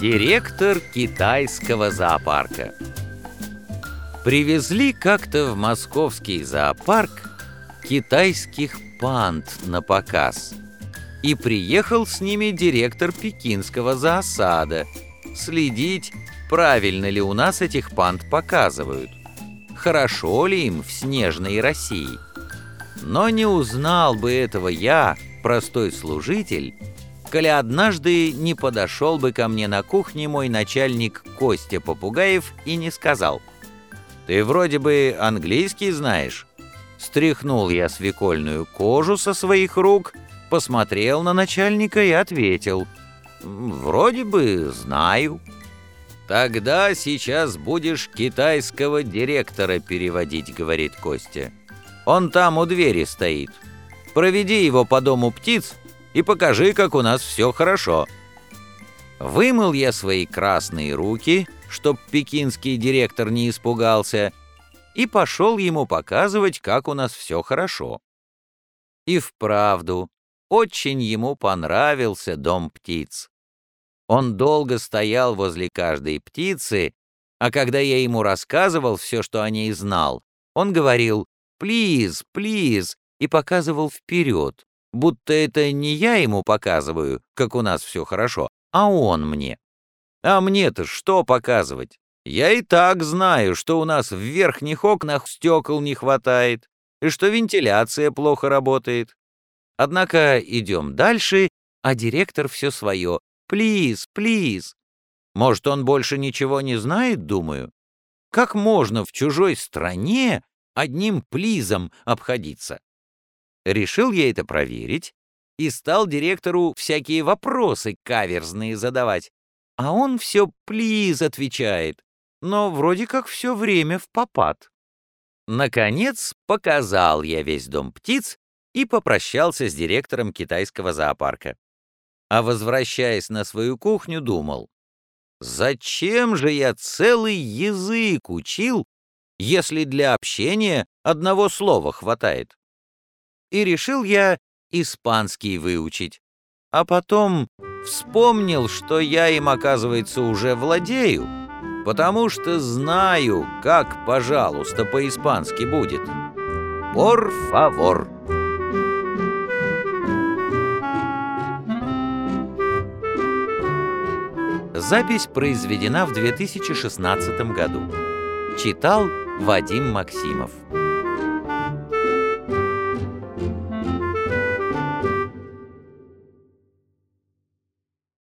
Директор китайского зоопарка Привезли как-то в московский зоопарк китайских панд на показ. И приехал с ними директор пекинского зоосада следить, правильно ли у нас этих панд показывают, хорошо ли им в снежной России. Но не узнал бы этого я, простой служитель, коли однажды не подошел бы ко мне на кухне мой начальник Костя Попугаев и не сказал «Ты вроде бы английский знаешь». Стряхнул я свекольную кожу со своих рук, посмотрел на начальника и ответил «Вроде бы знаю». «Тогда сейчас будешь китайского директора переводить», — говорит Костя. «Он там у двери стоит. Проведи его по дому птиц и покажи, как у нас все хорошо». Вымыл я свои красные руки, чтоб пекинский директор не испугался, и пошел ему показывать, как у нас все хорошо. И вправду, очень ему понравился дом птиц. Он долго стоял возле каждой птицы, а когда я ему рассказывал все, что о ней знал, он говорил «плиз, плиз» и показывал вперед, будто это не я ему показываю, как у нас все хорошо, а он мне. А мне-то что показывать? Я и так знаю, что у нас в верхних окнах стекол не хватает и что вентиляция плохо работает. Однако идем дальше, а директор все свое. Плиз, плиз. Может, он больше ничего не знает, думаю? Как можно в чужой стране одним плизом обходиться? Решил я это проверить и стал директору всякие вопросы каверзные задавать. А он все «плиз» отвечает, но вроде как все время в попад. Наконец, показал я весь дом птиц и попрощался с директором китайского зоопарка. А возвращаясь на свою кухню, думал, зачем же я целый язык учил, если для общения одного слова хватает? И решил я испанский выучить. А потом вспомнил, что я им, оказывается, уже владею, потому что знаю, как «пожалуйста» по-испански будет. «Por favor». Запись произведена в 2016 году. Читал Вадим Максимов.